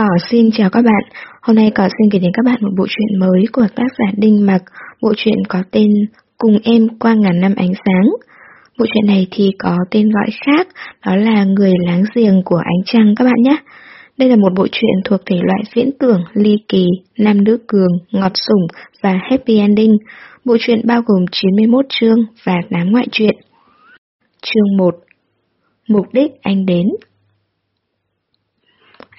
Cỏ xin chào các bạn. Hôm nay Cỏ xin gửi đến các bạn một bộ truyện mới của tác giả Đinh Mặc. Bộ truyện có tên Cùng em qua ngàn năm ánh sáng. Bộ truyện này thì có tên gọi khác, đó là Người láng giềng của ánh trăng các bạn nhé. Đây là một bộ truyện thuộc thể loại viễn tưởng, ly kỳ, nam nữ cường, ngọt sủng và happy ending. Bộ truyện bao gồm 91 chương và 8 ngoại truyện. Chương 1 Mục đích anh đến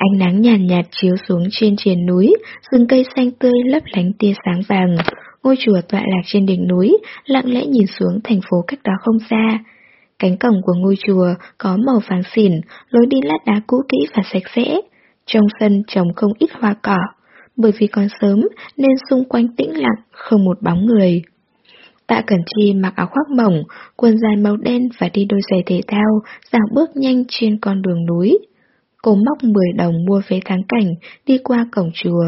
Ánh nắng nhàn nhạt, nhạt chiếu xuống trên triền núi, rừng cây xanh tươi lấp lánh tia sáng vàng. Ngôi chùa tọa lạc trên đỉnh núi, lặng lẽ nhìn xuống thành phố cách đó không xa. Cánh cổng của ngôi chùa có màu vàng xỉn, lối đi lát đá cũ kỹ và sạch sẽ. Trong sân trồng không ít hoa cỏ, bởi vì còn sớm nên xung quanh tĩnh lặng, không một bóng người. Tạ Cẩn Chi mặc áo khoác mỏng, quần dài màu đen và đi đôi giày thể thao, dạo bước nhanh trên con đường núi. Cô móc 10 đồng mua vé thắng cảnh, đi qua cổng chùa.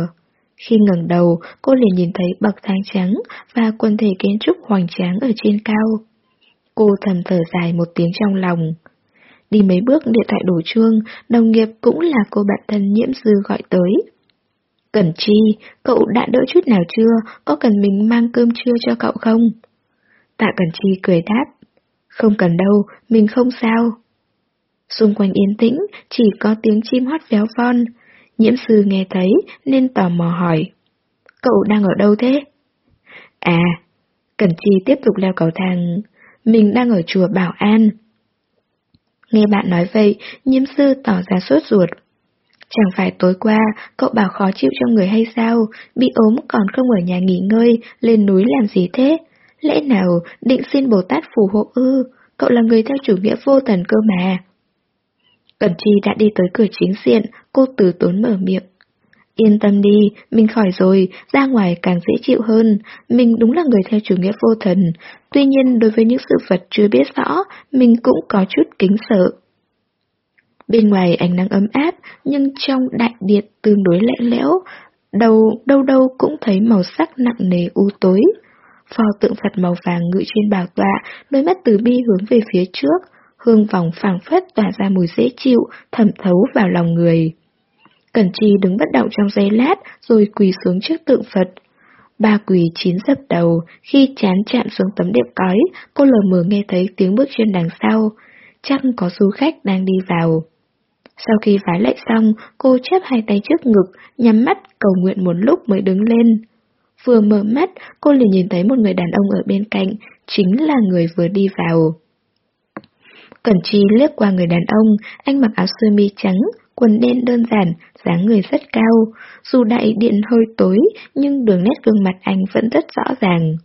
Khi ngẩng đầu, cô liền nhìn thấy bậc thang trắng và quần thể kiến trúc hoành tráng ở trên cao. Cô thầm thở dài một tiếng trong lòng. Đi mấy bước điện thoại đổ chuông, đồng nghiệp cũng là cô bạn thân nhiễm dư gọi tới. Cẩn chi, cậu đã đỡ chút nào chưa, có cần mình mang cơm trưa cho cậu không? Tạ Cẩn Chi cười đáp. Không cần đâu, mình không sao. Xung quanh yên tĩnh, chỉ có tiếng chim hót véo von. Nhiễm sư nghe thấy nên tò mò hỏi. Cậu đang ở đâu thế? À, Cẩn Chi tiếp tục leo cầu thang. Mình đang ở chùa Bảo An. Nghe bạn nói vậy, nhiễm sư tỏ ra sốt ruột. Chẳng phải tối qua cậu bảo khó chịu cho người hay sao, bị ốm còn không ở nhà nghỉ ngơi, lên núi làm gì thế? Lẽ nào định xin Bồ Tát phù hộ ư, cậu là người theo chủ nghĩa vô thần cơ mà. Cẩn Chi đã đi tới cửa chính diện, cô từ tốn mở miệng. Yên tâm đi, mình khỏi rồi, ra ngoài càng dễ chịu hơn. Mình đúng là người theo chủ nghĩa vô thần. Tuy nhiên đối với những sự vật chưa biết rõ, mình cũng có chút kính sợ. Bên ngoài ánh nắng ấm áp, nhưng trong đại điện tương đối lạnh lẽo, đầu đâu đâu cũng thấy màu sắc nặng nề u tối. Pho tượng Phật màu vàng ngự trên bảo tọa, đôi mắt từ bi hướng về phía trước, hương vòng phảng phất tỏa ra mùi dễ chịu, thẩm thấu vào lòng người. Cẩn Chi đứng bất động trong giây lát, rồi quỳ xuống trước tượng Phật. Ba quỳ chín dập đầu, khi chán chạm xuống tấm đệm cói, cô lờ mờ nghe thấy tiếng bước chân đằng sau. Chắc có du khách đang đi vào. Sau khi vái lệ xong, cô chắp hai tay trước ngực, nhắm mắt cầu nguyện một lúc mới đứng lên. Vừa mở mắt, cô liền nhìn thấy một người đàn ông ở bên cạnh, chính là người vừa đi vào. Cẩn Chi liếc qua người đàn ông, anh mặc áo sơ mi trắng, quần đen đơn giản, dáng người rất cao. Dù đại điện hơi tối, nhưng đường nét gương mặt anh vẫn rất rõ ràng.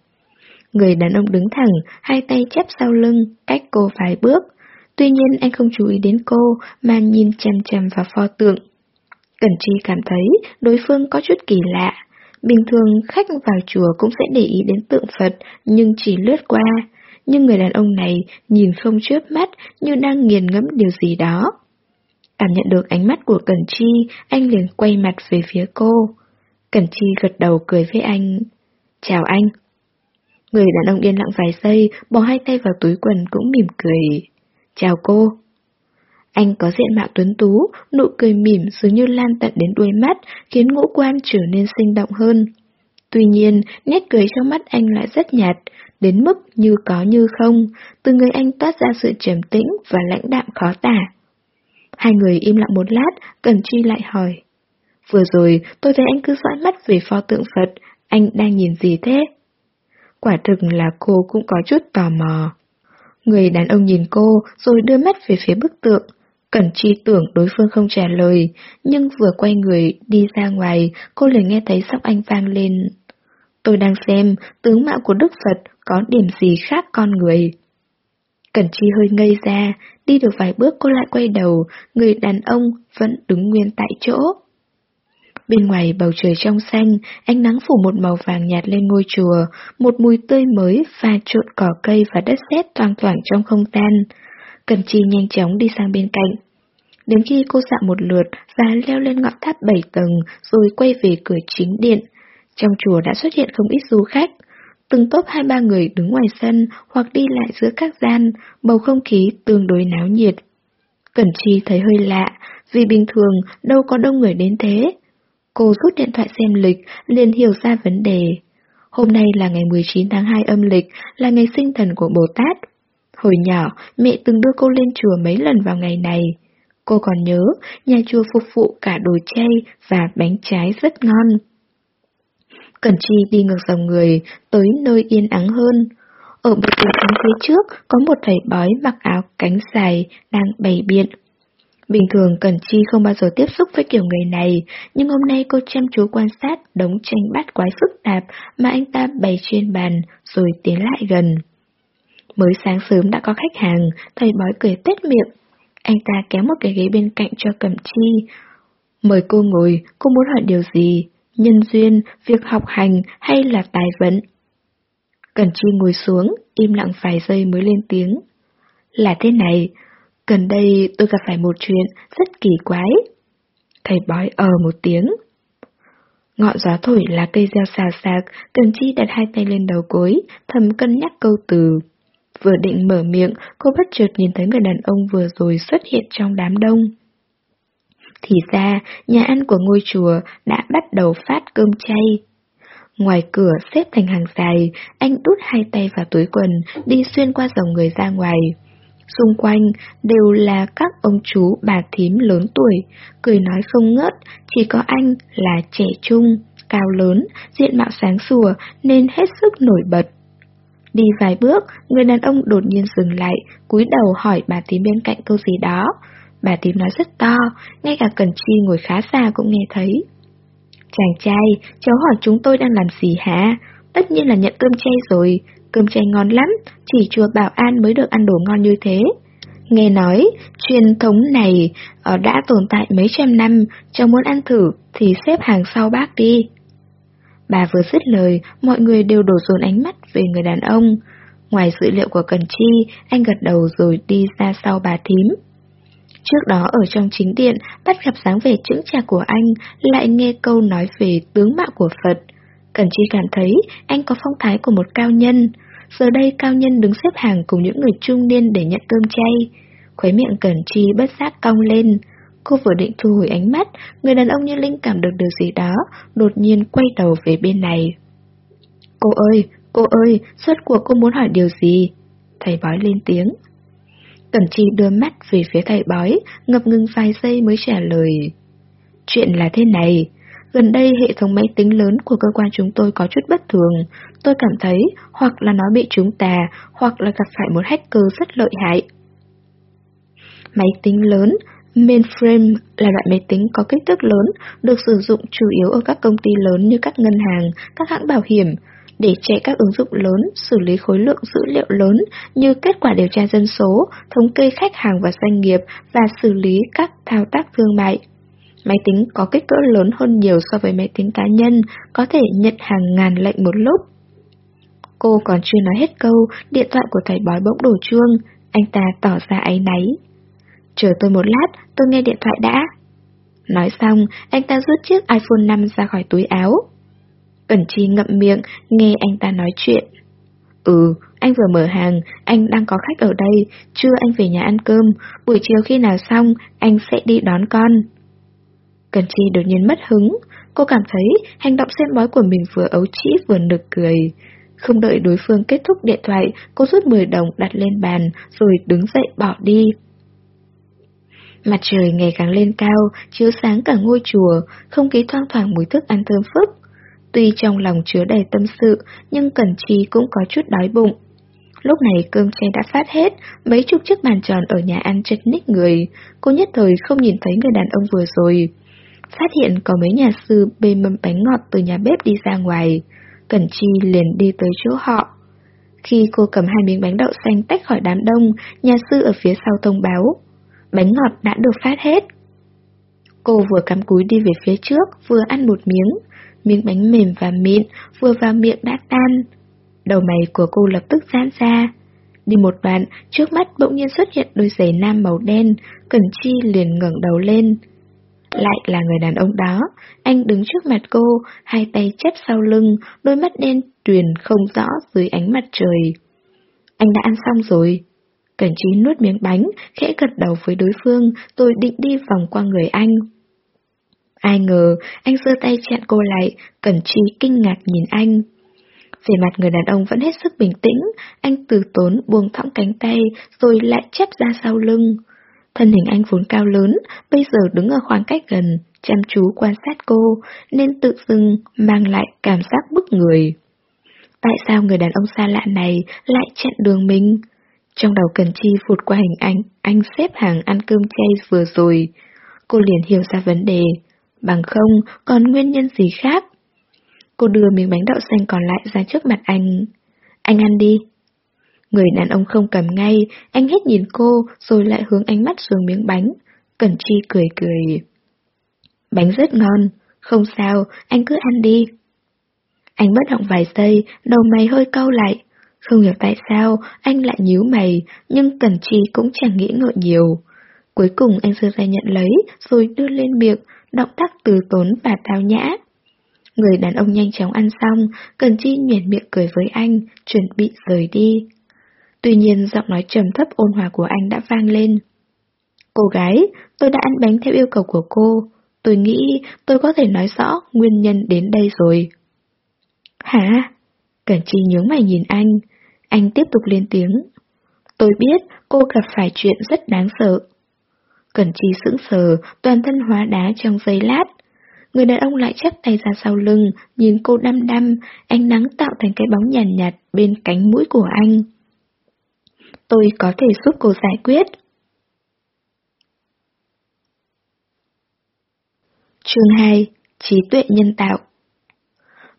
Người đàn ông đứng thẳng, hai tay chắp sau lưng, cách cô vài bước. Tuy nhiên anh không chú ý đến cô, mà nhìn chằm chằm vào pho tượng. Cẩn Chi cảm thấy đối phương có chút kỳ lạ. Bình thường khách vào chùa cũng sẽ để ý đến tượng Phật, nhưng chỉ lướt qua nhưng người đàn ông này nhìn không chớp mắt như đang nghiền ngẫm điều gì đó. Cảm nhận được ánh mắt của Cẩn Chi, anh liền quay mặt về phía cô. Cẩn Chi gật đầu cười với anh. Chào anh. Người đàn ông yên lặng vài giây, bỏ hai tay vào túi quần cũng mỉm cười. Chào cô. Anh có diện mạo tuấn tú, nụ cười mỉm dường như lan tận đến đuôi mắt, khiến ngũ quan trở nên sinh động hơn. Tuy nhiên, nét cười trong mắt anh lại rất nhạt, đến mức như có như không, từ người anh toát ra sự trầm tĩnh và lãnh đạm khó tả. Hai người im lặng một lát, Cần Chi lại hỏi. Vừa rồi, tôi thấy anh cứ dõi mắt về pho tượng Phật, anh đang nhìn gì thế? Quả thực là cô cũng có chút tò mò. Người đàn ông nhìn cô rồi đưa mắt về phía bức tượng. Cẩn chi tưởng đối phương không trả lời, nhưng vừa quay người đi ra ngoài, cô liền nghe thấy giọng anh vang lên. Tôi đang xem tướng mạo của Đức Phật có điểm gì khác con người. Cẩn Chi hơi ngây ra, đi được vài bước cô lại quay đầu, người đàn ông vẫn đứng nguyên tại chỗ. Bên ngoài bầu trời trong xanh, ánh nắng phủ một màu vàng nhạt lên ngôi chùa, một mùi tươi mới pha trộn cỏ cây và đất sét toang thoảng trong không gian. Cẩn Chi nhanh chóng đi sang bên cạnh. Đến khi cô dạo một lượt và leo lên ngọn tháp bảy tầng rồi quay về cửa chính điện, trong chùa đã xuất hiện không ít du khách. Từng tốp hai ba người đứng ngoài sân hoặc đi lại giữa các gian, bầu không khí tương đối náo nhiệt. Cẩn Chi thấy hơi lạ, vì bình thường đâu có đông người đến thế. Cô rút điện thoại xem lịch, liền hiểu ra vấn đề. Hôm nay là ngày 19 tháng 2 âm lịch, là ngày sinh thần của Bồ Tát. Hồi nhỏ, mẹ từng đưa cô lên chùa mấy lần vào ngày này. Cô còn nhớ, nhà chùa phục vụ cả đồ chay và bánh trái rất ngon. Cẩn Chi đi ngược dòng người, tới nơi yên ắng hơn. Ở bậc cửa thang phía trước có một thầy bói mặc áo cánh dài đang bày biện. Bình thường Cẩn Chi không bao giờ tiếp xúc với kiểu người này, nhưng hôm nay cô chăm chú quan sát đống tranh bát quái phức tạp mà anh ta bày trên bàn rồi tiến lại gần. Mới sáng sớm đã có khách hàng, thầy bói cười tết miệng. Anh ta kéo một cái ghế bên cạnh cho Cẩm Chi. Mời cô ngồi, cô muốn hỏi điều gì? Nhân duyên, việc học hành hay là tài vận? cần Chi ngồi xuống, im lặng vài giây mới lên tiếng. Là thế này, gần đây tôi gặp phải một chuyện rất kỳ quái. Thầy bói ờ một tiếng. Ngọn gió thổi là cây reo xà xạc, Cần Chi đặt hai tay lên đầu gối, thầm cân nhắc câu từ. Vừa định mở miệng, cô bất chợt nhìn thấy người đàn ông vừa rồi xuất hiện trong đám đông. Thì ra, nhà ăn của ngôi chùa đã bắt đầu phát cơm chay. Ngoài cửa xếp thành hàng dài, anh đút hai tay vào túi quần, đi xuyên qua dòng người ra ngoài. Xung quanh đều là các ông chú bà thím lớn tuổi, cười nói không ngớt, chỉ có anh là trẻ trung, cao lớn, diện mạo sáng sủa nên hết sức nổi bật. Đi vài bước, người đàn ông đột nhiên dừng lại, cúi đầu hỏi bà thím bên cạnh câu gì đó. Bà tím nói rất to, ngay cả Cần Chi ngồi khá xa cũng nghe thấy. Chàng trai, cháu hỏi chúng tôi đang làm gì hả? Tất nhiên là nhận cơm chay rồi, cơm chay ngon lắm, chỉ chùa Bảo An mới được ăn đồ ngon như thế. Nghe nói, truyền thống này ờ, đã tồn tại mấy trăm năm, cháu muốn ăn thử thì xếp hàng sau bác đi. Bà vừa dứt lời, mọi người đều đổ dồn ánh mắt về người đàn ông. Ngoài dữ liệu của Cần Chi, anh gật đầu rồi đi ra sau bà thím. Trước đó ở trong chính điện, bắt gặp dáng vẻ chững chạc của anh, lại nghe câu nói về tướng mạo của Phật. Cần Chi cảm thấy anh có phong thái của một cao nhân. Giờ đây cao nhân đứng xếp hàng cùng những người trung niên để nhận cơm chay. Khuấy miệng Cẩn Chi bất giác cong lên. Cô vừa định thu hồi ánh mắt, người đàn ông như linh cảm được điều gì đó, đột nhiên quay đầu về bên này. Cô ơi, cô ơi, suốt cuộc cô muốn hỏi điều gì? Thầy bói lên tiếng. Cẩn Chi đưa mắt về phía thầy bói, ngập ngừng vài giây mới trả lời. Chuyện là thế này, gần đây hệ thống máy tính lớn của cơ quan chúng tôi có chút bất thường. Tôi cảm thấy hoặc là nó bị trúng tà, hoặc là gặp phải một hacker rất lợi hại. Máy tính lớn, mainframe là loại máy tính có kích thước lớn, được sử dụng chủ yếu ở các công ty lớn như các ngân hàng, các hãng bảo hiểm, để chạy các ứng dụng lớn, xử lý khối lượng dữ liệu lớn như kết quả điều tra dân số, thống kê khách hàng và doanh nghiệp và xử lý các thao tác thương mại. Máy tính có kích cỡ lớn hơn nhiều so với máy tính cá nhân, có thể nhận hàng ngàn lệnh một lúc. Cô còn chưa nói hết câu, điện thoại của thầy bói bỗng đổ chuông, anh ta tỏ ra áy náy. Chờ tôi một lát, tôi nghe điện thoại đã. Nói xong, anh ta rút chiếc iPhone 5 ra khỏi túi áo. Cẩn Chi ngậm miệng, nghe anh ta nói chuyện. Ừ, anh vừa mở hàng, anh đang có khách ở đây, trưa anh về nhà ăn cơm, buổi chiều khi nào xong, anh sẽ đi đón con. Cẩn Chi đột nhiên mất hứng, cô cảm thấy hành động xem bói của mình vừa ấu trĩ vừa nực cười. Không đợi đối phương kết thúc điện thoại, cô rút 10 đồng đặt lên bàn, rồi đứng dậy bỏ đi. Mặt trời ngày càng lên cao, chiếu sáng cả ngôi chùa, không khí thoang thoảng mùi thức ăn thơm phức. Tuy trong lòng chứa đầy tâm sự, nhưng Cẩn Chi cũng có chút đói bụng. Lúc này cơm chay đã phát hết, mấy chục chiếc bàn tròn ở nhà ăn chật ních người. Cô nhất thời không nhìn thấy người đàn ông vừa rồi. Phát hiện có mấy nhà sư bê mâm bánh ngọt từ nhà bếp đi ra ngoài. Cẩn Chi liền đi tới chỗ họ. Khi cô cầm hai miếng bánh đậu xanh tách khỏi đám đông, nhà sư ở phía sau thông báo. Bánh ngọt đã được phát hết. Cô vừa cắm cúi đi về phía trước, vừa ăn một miếng. Miếng bánh mềm và mịn, vừa vào miệng đã tan. Đầu mày của cô lập tức giãn ra. Đi một đoạn, trước mắt bỗng nhiên xuất hiện đôi giày nam màu đen, Cẩn Chi liền ngẩng đầu lên. Lại là người đàn ông đó, anh đứng trước mặt cô, hai tay chắp sau lưng, đôi mắt đen tuyền không rõ dưới ánh mặt trời. Anh đã ăn xong rồi. Cẩn Chi nuốt miếng bánh, khẽ gật đầu với đối phương, tôi định đi vòng qua người anh. Ai ngờ, anh giơ tay chặn cô lại, Cẩn Chi kinh ngạc nhìn anh. Về mặt người đàn ông vẫn hết sức bình tĩnh, anh từ tốn buông thõng cánh tay, rồi lại chắp ra sau lưng. Thân hình anh vốn cao lớn, bây giờ đứng ở khoảng cách gần, chăm chú quan sát cô, nên tự dưng mang lại cảm giác bức người. Tại sao người đàn ông xa lạ này lại chặn đường mình? Trong đầu Cần Chi phụt qua hình ảnh anh xếp hàng ăn cơm chay vừa rồi. Cô liền hiểu ra vấn đề. Bằng không, còn nguyên nhân gì khác? Cô đưa miếng bánh đậu xanh còn lại ra trước mặt anh. Anh ăn đi. Người đàn ông không cầm ngay, anh hết nhìn cô rồi lại hướng ánh mắt xuống miếng bánh. Cẩn Chi cười cười. Bánh rất ngon, không sao, anh cứ ăn đi. Anh bất động vài giây, đầu mày hơi cau lại. Không hiểu tại sao anh lại nhíu mày, nhưng Cẩn Chi cũng chẳng nghĩ ngợi nhiều. Cuối cùng anh đưa tay nhận lấy, rồi đưa lên miệng, động tác từ tốn và tao nhã. Người đàn ông nhanh chóng ăn xong, Cần Chi nhuyễn miệng cười với anh, chuẩn bị rời đi. Tuy nhiên giọng nói trầm thấp ôn hòa của anh đã vang lên. Cô gái, tôi đã ăn bánh theo yêu cầu của cô. Tôi nghĩ tôi có thể nói rõ nguyên nhân đến đây rồi. Hả? Cẩn Chi nhướng mày nhìn anh. Anh tiếp tục lên tiếng. Tôi biết cô gặp phải chuyện rất đáng sợ. Cẩn Chi sững sờ, toàn thân hóa đá trong giây lát. Người đàn ông lại chắp tay ra sau lưng, nhìn cô đăm đăm, ánh nắng tạo thành cái bóng nhàn nhạt, nhạt bên cánh mũi của anh. Tôi có thể giúp cô giải quyết. Chương 2. Trí tuệ nhân tạo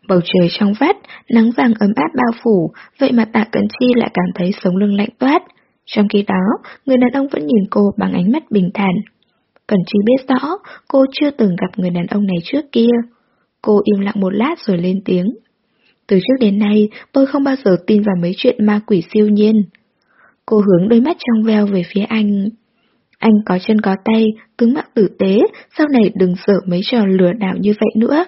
Bầu trời trong vắt, nắng vàng ấm áp bao phủ, vậy mà tạ cẩn chi lại cảm thấy sống lưng lạnh toát. Trong khi đó, người đàn ông vẫn nhìn cô bằng ánh mắt bình thản. Cẩn chi biết rõ, cô chưa từng gặp người đàn ông này trước kia. Cô im lặng một lát rồi lên tiếng. Từ trước đến nay, tôi không bao giờ tin vào mấy chuyện ma quỷ siêu nhiên. Cô hướng đôi mắt trong veo về phía anh. Anh có chân có tay, tướng mạo tử tế, sau này đừng sợ mấy trò lừa đảo như vậy nữa.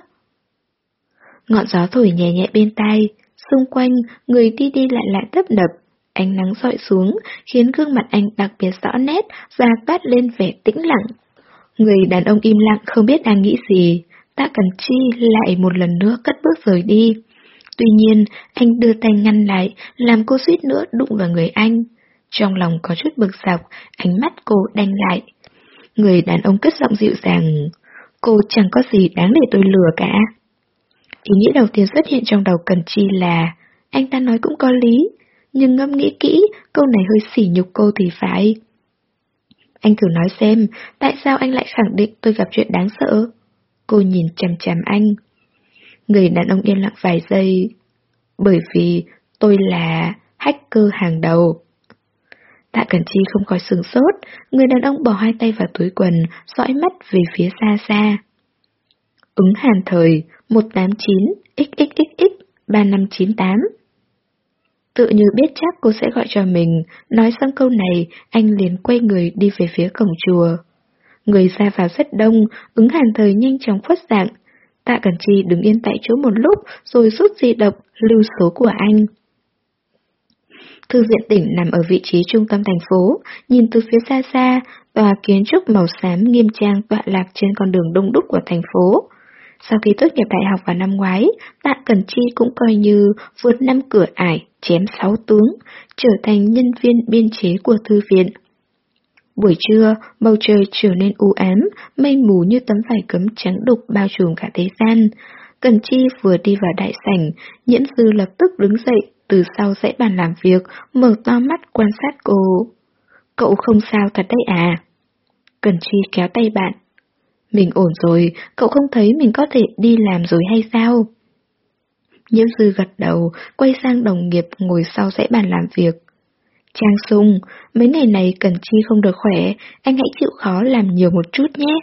Ngọn gió thổi nhẹ nhẹ bên tai, xung quanh, người đi đi lại lại tấp nập, ánh nắng dọi xuống, khiến gương mặt anh đặc biệt rõ nét da toát lên vẻ tĩnh lặng. Người đàn ông im lặng không biết đang nghĩ gì, Tạ Cần Chi lại một lần nữa cất bước rời đi. Tuy nhiên, anh đưa tay ngăn lại, làm cô suýt nữa đụng vào người anh. Trong lòng có chút bực dọc, ánh mắt cô đanh lại. Người đàn ông cất giọng dịu dàng, cô chẳng có gì đáng để tôi lừa cả. Ý nghĩ đầu tiên xuất hiện trong đầu Cần Chi là, anh ta nói cũng có lý, nhưng ngâm nghĩ kỹ, câu này hơi sỉ nhục cô thì phải. Anh thử nói xem, tại sao anh lại khẳng định tôi gặp chuyện đáng sợ? Cô nhìn chằm chằm anh. Người đàn ông yên lặng vài giây. Bởi vì tôi là hacker hàng đầu. Tạ Cẩn Chi không khỏi sừng sốt, người đàn ông bỏ hai tay vào túi quần, dõi mắt về phía xa xa. Ứng hàn thời 189 XXXX 3598 Tự như biết chắc cô sẽ gọi cho mình, nói xong câu này, anh liền quay người đi về phía cổng chùa. Người ra vào rất đông, ứng hàn thời nhanh chóng khuất dạng. Tạ Cẩn Chi đứng yên tại chỗ một lúc rồi rút di động, lưu số của anh. Thư viện tỉnh nằm ở vị trí trung tâm thành phố, nhìn từ phía xa xa, tòa kiến trúc màu xám nghiêm trang tọa lạc trên con đường đông đúc của thành phố. Sau khi tốt nghiệp đại học vào năm ngoái, Tạ Cẩn Chi cũng coi như vượt năm cửa ải, chém sáu tướng, trở thành nhân viên biên chế của thư viện. Buổi trưa, bầu trời trở nên u ám, mây mù như tấm vải cấm trắng đục bao trùm cả thế gian. Cần Chi vừa đi vào đại sảnh, nhiễm dư lập tức đứng dậy, từ sau dãy bàn làm việc, mở to mắt quan sát cô. Cậu không sao thật đấy à? Cần Chi kéo tay bạn. Mình ổn rồi, cậu không thấy mình có thể đi làm rồi hay sao? Nhiễm sư gật đầu, quay sang đồng nghiệp ngồi sau dãy bàn làm việc. Trang sung, mấy ngày này Cần Chi không được khỏe, anh hãy chịu khó làm nhiều một chút nhé.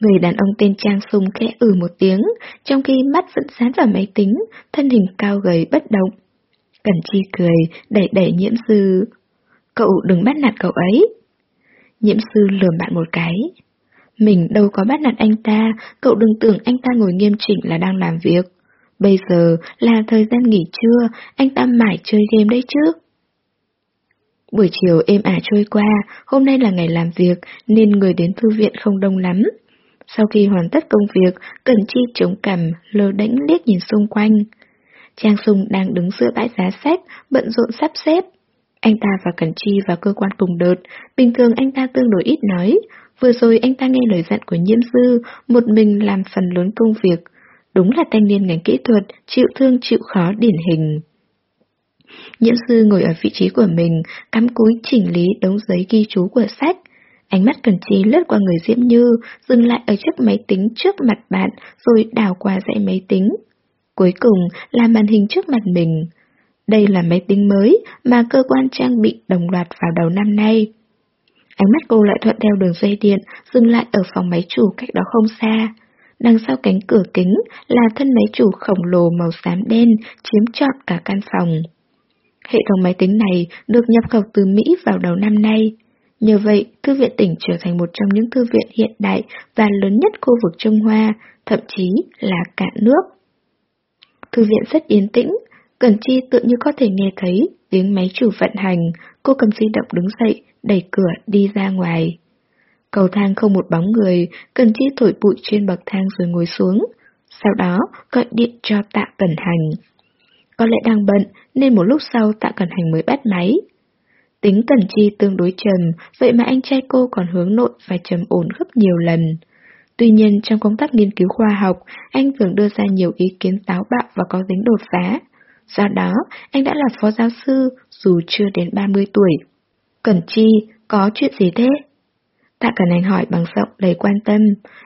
Người đàn ông tên Trang Sung khẽ ừ một tiếng, trong khi mắt vẫn dán vào máy tính, thân hình cao gầy bất động. Cẩn Chi cười, đẩy đẩy nhiễm sư. Cậu đừng bắt nạt cậu ấy. Nhiễm sư lườm bạn một cái. Mình đâu có bắt nạt anh ta, cậu đừng tưởng anh ta ngồi nghiêm chỉnh là đang làm việc. Bây giờ là thời gian nghỉ trưa, anh ta mải chơi game đấy chứ. Buổi chiều êm ả trôi qua, hôm nay là ngày làm việc nên người đến thư viện không đông lắm. Sau khi hoàn tất công việc, Cần Chi chống cằm, lơ đánh liếc nhìn xung quanh. Trang Sung đang đứng giữa bãi giá sách, bận rộn sắp xếp. Anh ta và Cần Chi vào cơ quan cùng đợt, bình thường anh ta tương đối ít nói. Vừa rồi anh ta nghe lời dặn của nhiễm dư, một mình làm phần lớn công việc. Đúng là thanh niên ngành kỹ thuật, chịu thương chịu khó điển hình. Nhiễm sư ngồi ở vị trí của mình, cắm cúi chỉnh lý đống giấy ghi chú của sách. Ánh mắt cần trí lướt qua người Diễm Như, dừng lại ở chiếc máy tính trước mặt bạn, rồi đảo qua dãy máy tính. Cuối cùng là màn hình trước mặt mình. Đây là máy tính mới mà cơ quan trang bị đồng loạt vào đầu năm nay. Ánh mắt cô lại thuận theo đường dây điện, dừng lại ở phòng máy chủ cách đó không xa. Đằng sau cánh cửa kính là thân máy chủ khổng lồ màu xám đen chiếm trọn cả căn phòng. Hệ thống máy tính này được nhập khẩu từ Mỹ vào đầu năm nay. Nhờ vậy, Thư viện tỉnh trở thành một trong những thư viện hiện đại và lớn nhất khu vực Trung Hoa, thậm chí là cả nước. Thư viện rất yên tĩnh, Cẩn Chi tự như có thể nghe thấy tiếng máy chủ vận hành, cô cầm di động đứng dậy, đẩy cửa đi ra ngoài. Cầu thang không một bóng người, Cần Chi thổi bụi trên bậc thang rồi ngồi xuống, sau đó gọi điện cho tạ cẩn hành. Có lẽ đang bận nên một lúc sau tạ cẩn hành mới bắt máy. Tính Cần Chi tương đối trầm, vậy mà anh trai cô còn hướng nội và trầm ổn gấp nhiều lần. Tuy nhiên trong công tác nghiên cứu khoa học, anh thường đưa ra nhiều ý kiến táo bạo và có tính đột phá. Do đó, anh đã là phó giáo sư dù chưa đến 30 tuổi. Cẩn Chi, có chuyện gì thế? Tạ Cẩn Anh hỏi bằng giọng đầy quan tâm.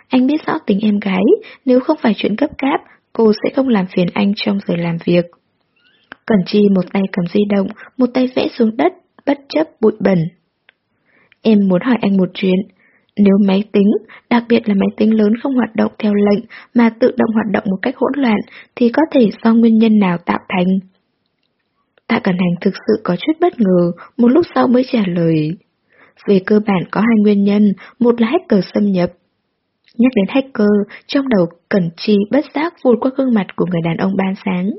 Anh biết rõ tính em gái, nếu không phải chuyện cấp cáp, cô sẽ không làm phiền anh trong giờ làm việc. Cẩn Chi một tay cầm di động, một tay vẽ xuống đất, bất chấp bụi bẩn. Em muốn hỏi anh một chuyện. Nếu máy tính, đặc biệt là máy tính lớn không hoạt động theo lệnh mà tự động hoạt động một cách hỗn loạn, thì có thể do nguyên nhân nào tạo thành? Tạ Cẩn Hành thực sự có chút bất ngờ, một lúc sau mới trả lời. Về cơ bản có hai nguyên nhân, một là hacker xâm nhập. Nhắc đến hacker, trong đầu Cẩn Chi bất giác vụt qua gương mặt của người đàn ông ban sáng.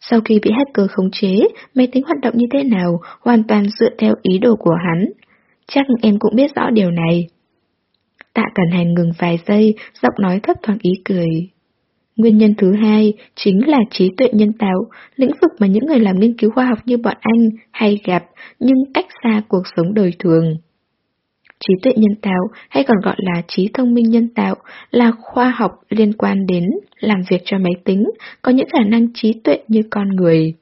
Sau khi bị hacker khống chế, máy tính hoạt động như thế nào hoàn toàn dựa theo ý đồ của hắn. Chắc em cũng biết rõ điều này. Tạ Cẩn Hành ngừng vài giây, giọng nói thấp thoáng ý cười. Nguyên nhân thứ hai chính là trí tuệ nhân tạo, lĩnh vực mà những người làm nghiên cứu khoa học như bọn anh hay gặp nhưng cách xa cuộc sống đời thường. Trí tuệ nhân tạo hay còn gọi là trí thông minh nhân tạo là khoa học liên quan đến làm việc cho máy tính, có những khả năng trí tuệ như con người.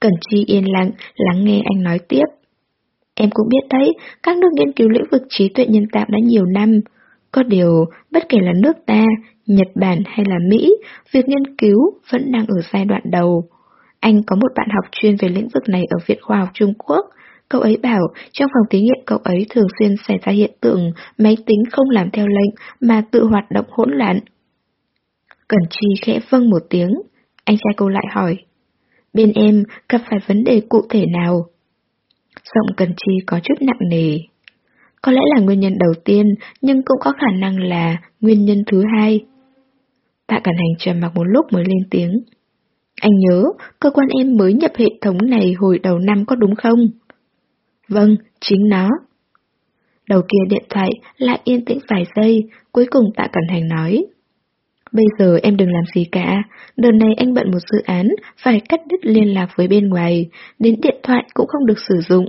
Cẩn Chi yên lặng, lắng nghe anh nói tiếp. Em cũng biết đấy, các nước nghiên cứu lĩnh vực trí tuệ nhân tạo đã nhiều năm. Có điều, bất kể là nước ta, Nhật Bản hay là Mỹ, việc nghiên cứu vẫn đang ở giai đoạn đầu. Anh có một bạn học chuyên về lĩnh vực này ở Viện Khoa học Trung Quốc, Cậu ấy bảo trong phòng thí nghiệm cậu ấy thường xuyên xảy ra hiện tượng máy tính không làm theo lệnh mà tự hoạt động hỗn loạn. Cẩn Chi khẽ vâng một tiếng, anh trai cô lại hỏi. Bên em gặp phải vấn đề cụ thể nào? Giọng Cẩn Chi có chút nặng nề. Có lẽ là nguyên nhân đầu tiên, nhưng cũng có khả năng là nguyên nhân thứ hai. Tạ Cẩn Hành trầm mặc một lúc mới lên tiếng. Anh nhớ, cơ quan em mới nhập hệ thống này hồi đầu năm có đúng không? Vâng, chính nó. Đầu kia điện thoại lại yên tĩnh vài giây, cuối cùng tạ cẩn hành nói. Bây giờ em đừng làm gì cả, đợt này anh bận một dự án, phải cắt đứt liên lạc với bên ngoài, đến điện thoại cũng không được sử dụng.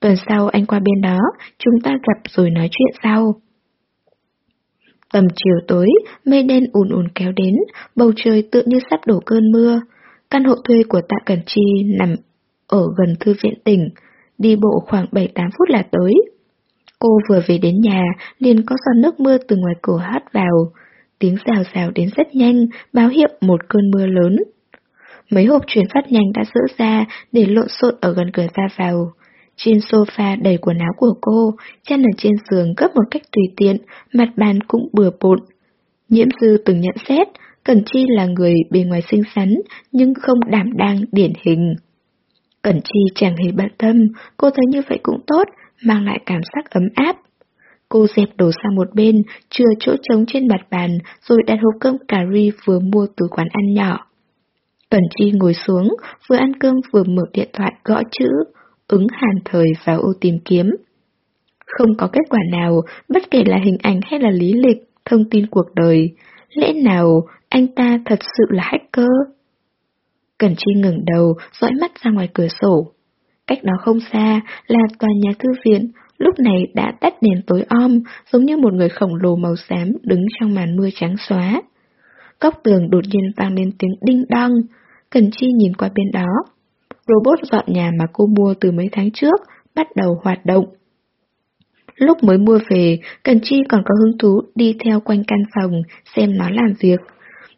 Tuần sau anh qua bên đó, chúng ta gặp rồi nói chuyện sau. Tầm chiều tối, mây đen ùn ùn kéo đến, bầu trời tựa như sắp đổ cơn mưa. Căn hộ thuê của Tạ Cẩn Chi nằm ở gần thư viện tỉnh, đi bộ khoảng 7-8 phút là tới. Cô vừa về đến nhà, liền có giọt nước mưa từ ngoài cửa hát vào. Tiếng rào rào đến rất nhanh, báo hiệu một cơn mưa lớn. Mấy hộp chuyển phát nhanh đã dỡ ra để lộn xộn ở gần cửa ra vào. Trên sofa đầy quần áo của cô, chăn ở trên giường gấp một cách tùy tiện, mặt bàn cũng bừa bộn. Nhiễm dư từng nhận xét, Cẩn Chi là người bề ngoài xinh xắn, nhưng không đảm đang điển hình. Cẩn Chi chẳng hề bận tâm, cô thấy như vậy cũng tốt, mang lại cảm giác ấm áp. Cô dẹp đồ sang một bên, chừa chỗ trống trên mặt bàn, rồi đặt hộp cơm cà ri vừa mua từ quán ăn nhỏ. Cẩn Chi ngồi xuống, vừa ăn cơm vừa mở điện thoại gõ chữ, ứng hàn thời vào ô tìm kiếm. Không có kết quả nào, bất kể là hình ảnh hay là lý lịch, thông tin cuộc đời. Lẽ nào anh ta thật sự là hacker? Cẩn Chi ngừng đầu, dõi mắt ra ngoài cửa sổ. Cách đó không xa là tòa nhà thư viện, lúc này đã tắt đèn tối om, giống như một người khổng lồ màu xám đứng trong màn mưa trắng xóa. Góc tường đột nhiên vang lên tiếng đinh đong, Cần Chi nhìn qua bên đó. Robot dọn nhà mà cô mua từ mấy tháng trước bắt đầu hoạt động. Lúc mới mua về, Cần Chi còn có hứng thú đi theo quanh căn phòng xem nó làm việc.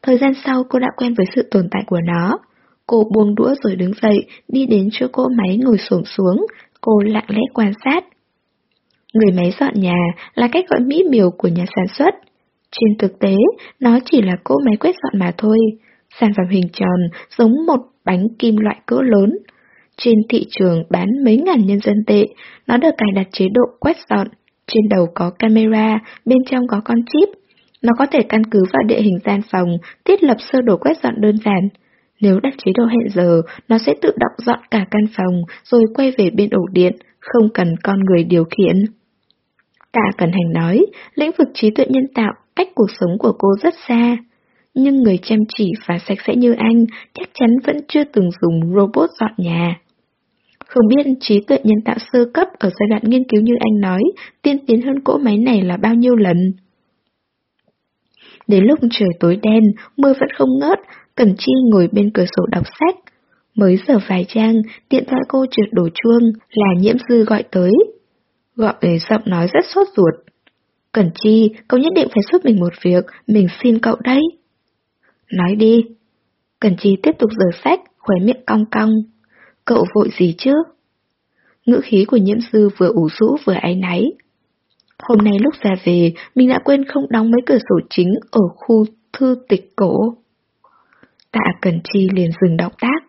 Thời gian sau cô đã quen với sự tồn tại của nó. Cô buông đũa rồi đứng dậy, đi đến chỗ cỗ máy ngồi xổm xuống, cô lặng lẽ quan sát. Người máy dọn nhà là cách gọi mỹ miều của nhà sản xuất. Trên thực tế, nó chỉ là cỗ máy quét dọn mà thôi. Sản phẩm hình tròn giống một bánh kim loại cỡ lớn. Trên thị trường bán mấy ngàn nhân dân tệ, nó được cài đặt chế độ quét dọn. Trên đầu có camera, bên trong có con chip. Nó có thể căn cứ vào địa hình gian phòng, thiết lập sơ đồ quét dọn đơn giản. Nếu đặt chế độ hẹn giờ, nó sẽ tự động dọn cả căn phòng rồi quay về bên ổ điện, không cần con người điều khiển. Tạ Cần Hành nói, lĩnh vực trí tuệ nhân tạo cách cuộc sống của cô rất xa. Nhưng người chăm chỉ và sạch sẽ như anh chắc chắn vẫn chưa từng dùng robot dọn nhà. Không biết trí tuệ nhân tạo sơ cấp ở giai đoạn nghiên cứu như anh nói, tiên tiến hơn cỗ máy này là bao nhiêu lần? Đến lúc trời tối đen, mưa vẫn không ngớt, Cẩn Chi ngồi bên cửa sổ đọc sách. Mới giờ vài trang, điện thoại cô trượt đổ chuông, là nhiễm dư gọi tới. Gọi giọng nói rất sốt ruột. Cẩn Chi, cậu nhất định phải giúp mình một việc, mình xin cậu đấy. Nói đi. Cẩn Chi tiếp tục rửa sách, khóe miệng cong cong. Cậu vội gì chứ? Ngữ khí của nhiễm sư vừa ủ rũ vừa áy náy. Hôm nay lúc ra về, mình đã quên không đóng mấy cửa sổ chính ở khu thư tịch cổ. Tạ Cẩn Chi liền dừng động tác.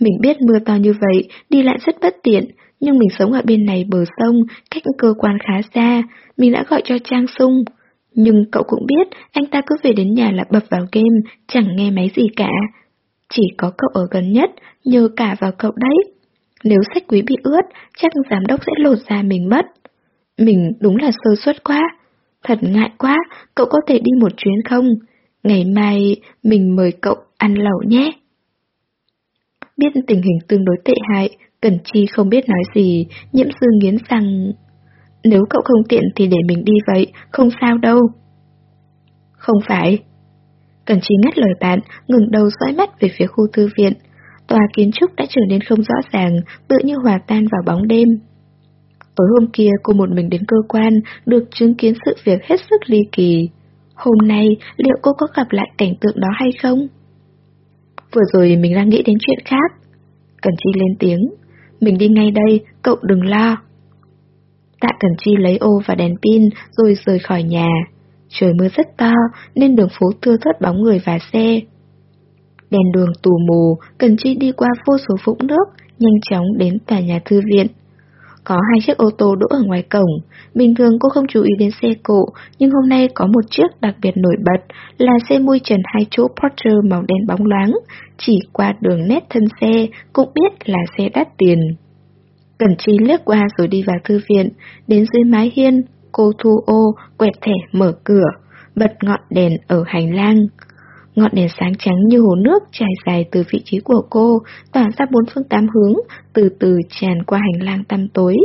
Mình biết mưa to như vậy, đi lại rất bất tiện, nhưng mình sống ở bên này bờ sông, cách cơ quan khá xa, mình đã gọi cho Trang Sung. Nhưng cậu cũng biết, anh ta cứ về đến nhà là bập vào game, chẳng nghe máy gì cả. Chỉ có cậu ở gần nhất, nhờ cả vào cậu đấy. Nếu sách quý bị ướt, chắc giám đốc sẽ lột ra mình mất. Mình đúng là sơ suất quá. Thật ngại quá, cậu có thể đi một chuyến không? Ngày mai mình mời cậu ăn lẩu nhé. Biết tình hình tương đối tệ hại, Cẩn Chi không biết nói gì, nhiễm sư nghiến rằng... Nếu cậu không tiện thì để mình đi vậy, không sao đâu. Không phải. Cần Chi ngắt lời bạn, ngừng đầu dõi mắt về phía khu thư viện. Tòa kiến trúc đã trở nên không rõ ràng, tự như hòa tan vào bóng đêm. Tối hôm kia cô một mình đến cơ quan, được chứng kiến sự việc hết sức ly kỳ. Hôm nay, liệu cô có gặp lại cảnh tượng đó hay không? Vừa rồi mình đang nghĩ đến chuyện khác. Cần Chi lên tiếng. Mình đi ngay đây, cậu đừng lo. Tạ Cần Chi lấy ô và đèn pin rồi rời khỏi nhà. Trời mưa rất to nên đường phố thưa thớt bóng người và xe. Đèn đường tù mù, Cần Chi đi qua vô số vũng nước, nhanh chóng đến tòa nhà thư viện. Có hai chiếc ô tô đỗ ở ngoài cổng. Bình thường cô không chú ý đến xe cộ, nhưng hôm nay có một chiếc đặc biệt nổi bật là xe mui trần hai chỗ Porter màu đen bóng loáng. Chỉ qua đường nét thân xe cũng biết là xe đắt tiền. Cẩn Chi liếc qua rồi đi vào thư viện, đến dưới mái hiên, cô thu ô, quẹt thẻ mở cửa, bật ngọn đèn ở hành lang. Ngọn đèn sáng trắng như hồ nước trải dài từ vị trí của cô, tỏa ra bốn phương tám hướng, từ từ tràn qua hành lang tăm tối.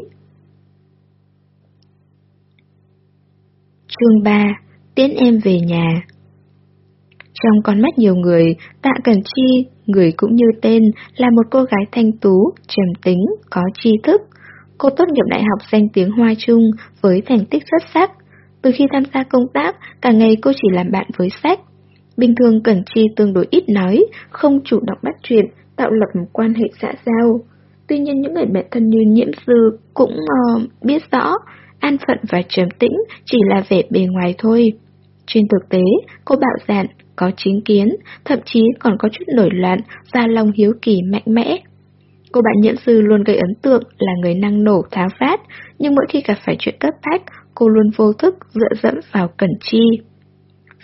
Chương 3 Tiễn em về nhà trong con mắt nhiều người, Tạ Cẩn Chi, người cũng như tên, là một cô gái thanh tú, trầm tính, có tri thức. Cô tốt nghiệp đại học danh tiếng Hoa Trung với thành tích xuất sắc. Từ khi tham gia công tác, cả ngày cô chỉ làm bạn với sách, Bình thường Cẩn Chi tương đối ít nói, không chủ động bắt chuyện, tạo lập một quan hệ xã giao. Tuy nhiên những người bạn thân như nhiễm dư cũng uh, biết rõ, an phận và trầm tĩnh chỉ là vẻ bề ngoài thôi. Trên thực tế, cô bạo dạn, có chính kiến, thậm chí còn có chút nổi loạn ra lòng hiếu kỳ mạnh mẽ. Cô bạn nhiễm Sư luôn gây ấn tượng là người năng nổ tháo phát, nhưng mỗi khi gặp phải chuyện cấp bách, cô luôn vô thức dựa dẫm vào Cẩn Chi.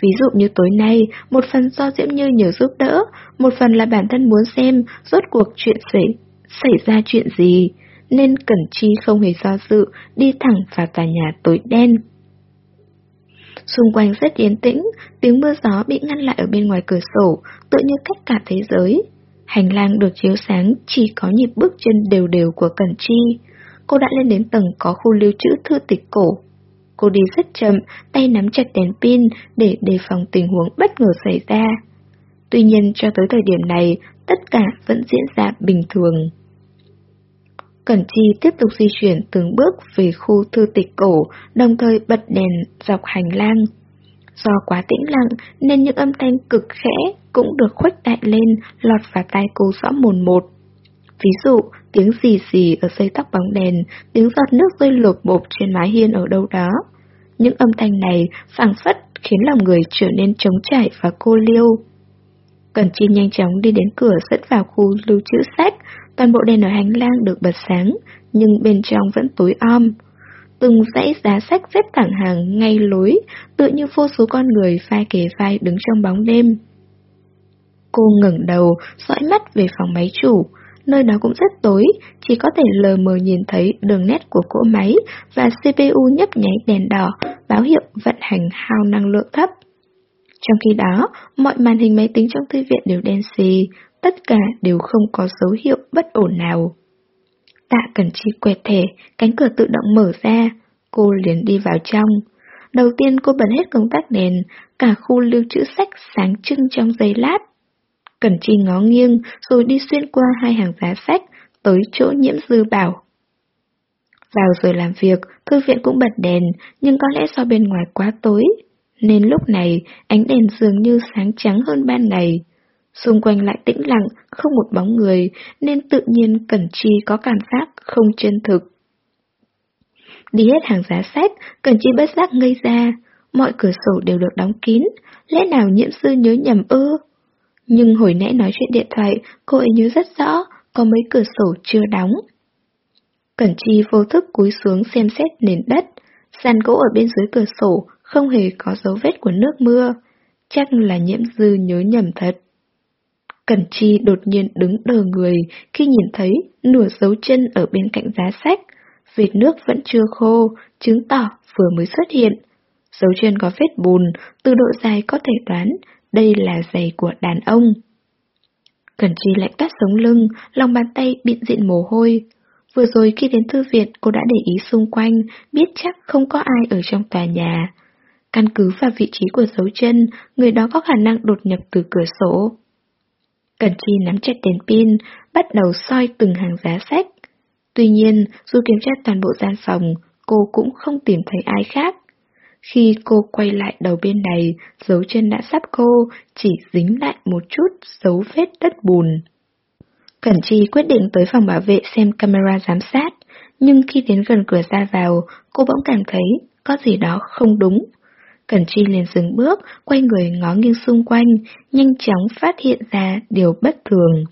Ví dụ như tối nay, một phần do Diễm Như nhờ giúp đỡ, một phần là bản thân muốn xem rốt cuộc chuyện xảy xảy ra chuyện gì, nên Cẩn Chi không hề do dự, đi thẳng vào tòa nhà tối đen. Xung quanh rất yên tĩnh, tiếng mưa gió bị ngăn lại ở bên ngoài cửa sổ, tự như cách cả thế giới. Hành lang được chiếu sáng chỉ có nhịp bước chân đều đều của Cẩn Chi. Cô đã lên đến tầng có khu lưu trữ thư tịch cổ. Cô đi rất chậm, tay nắm chặt đèn pin để đề phòng tình huống bất ngờ xảy ra. Tuy nhiên cho tới thời điểm này, tất cả vẫn diễn ra bình thường. Cẩn Chi tiếp tục di chuyển từng bước về khu thư tịch cổ, đồng thời bật đèn dọc hành lang. Do quá tĩnh lặng nên những âm thanh cực khẽ cũng được khuếch đại lên, lọt vào tai cô rõ mồn một. Ví dụ, tiếng xì xì ở dây tóc bóng đèn, tiếng giọt nước rơi lột bột trên mái hiên ở đâu đó. Những âm thanh này phảng phất khiến lòng người trở nên trống trải và cô liêu. Cẩn Chi nhanh chóng đi đến cửa dẫn vào khu lưu trữ sách, toàn bộ đèn ở hành lang được bật sáng, nhưng bên trong vẫn tối om. Từng dãy giá sách xếp thẳng hàng ngay lối, tự như vô số con người vai kề vai đứng trong bóng đêm. Cô ngẩng đầu, dõi mắt về phòng máy chủ. Nơi đó cũng rất tối, chỉ có thể lờ mờ nhìn thấy đường nét của cỗ máy và CPU nhấp nháy đèn đỏ, báo hiệu vận hành hao năng lượng thấp. Trong khi đó, mọi màn hình máy tính trong thư viện đều đen xì, tất cả đều không có dấu hiệu bất ổn nào. Tạ Cẩn Chi quẹt thẻ, cánh cửa tự động mở ra, cô liền đi vào trong. Đầu tiên cô bật hết công tắc đèn, cả khu lưu trữ sách sáng trưng trong giây lát. Cẩn Chi ngó nghiêng rồi đi xuyên qua hai hàng giá sách, tới chỗ nhiễm dư bảo. Vào giờ làm việc, thư viện cũng bật đèn, nhưng có lẽ do bên ngoài quá tối, nên lúc này ánh đèn dường như sáng trắng hơn ban ngày. Xung quanh lại tĩnh lặng, không một bóng người, nên tự nhiên Cẩn Chi có cảm giác không chân thực. Đi hết hàng giá sách, Cẩn Chi bất giác ngây ra, mọi cửa sổ đều được đóng kín, lẽ nào nhiễm sư nhớ nhầm ư? Nhưng hồi nãy nói chuyện điện thoại, cô ấy nhớ rất rõ, có mấy cửa sổ chưa đóng. Cẩn Chi vô thức cúi xuống xem xét nền đất, sàn gỗ ở bên dưới cửa sổ không hề có dấu vết của nước mưa, chắc là nhiễm dư nhớ nhầm thật. Cẩn Chi đột nhiên đứng đờ người khi nhìn thấy nửa dấu chân ở bên cạnh giá sách, vệt nước vẫn chưa khô, chứng tỏ vừa mới xuất hiện. Dấu chân có vết bùn, từ độ dài có thể đoán đây là giày của đàn ông. Cẩn Chi lạnh toát sống lưng, lòng bàn tay bịn diện mồ hôi. Vừa rồi khi đến thư viện cô đã để ý xung quanh, biết chắc không có ai ở trong tòa nhà. Căn cứ vào vị trí của dấu chân, người đó có khả năng đột nhập từ cửa sổ. Cẩn Chi nắm chặt đèn pin, bắt đầu soi từng hàng giá sách. Tuy nhiên, dù kiểm tra toàn bộ gian phòng, cô cũng không tìm thấy ai khác. Khi cô quay lại đầu bên này, dấu chân đã sắp cô, chỉ dính lại một chút dấu vết đất bùn. Cẩn Chi quyết định tới phòng bảo vệ xem camera giám sát, nhưng khi đến gần cửa ra vào, cô bỗng cảm thấy có gì đó không đúng. Cẩn Chi liền dừng bước, quay người ngó nghiêng xung quanh, nhanh chóng phát hiện ra điều bất thường.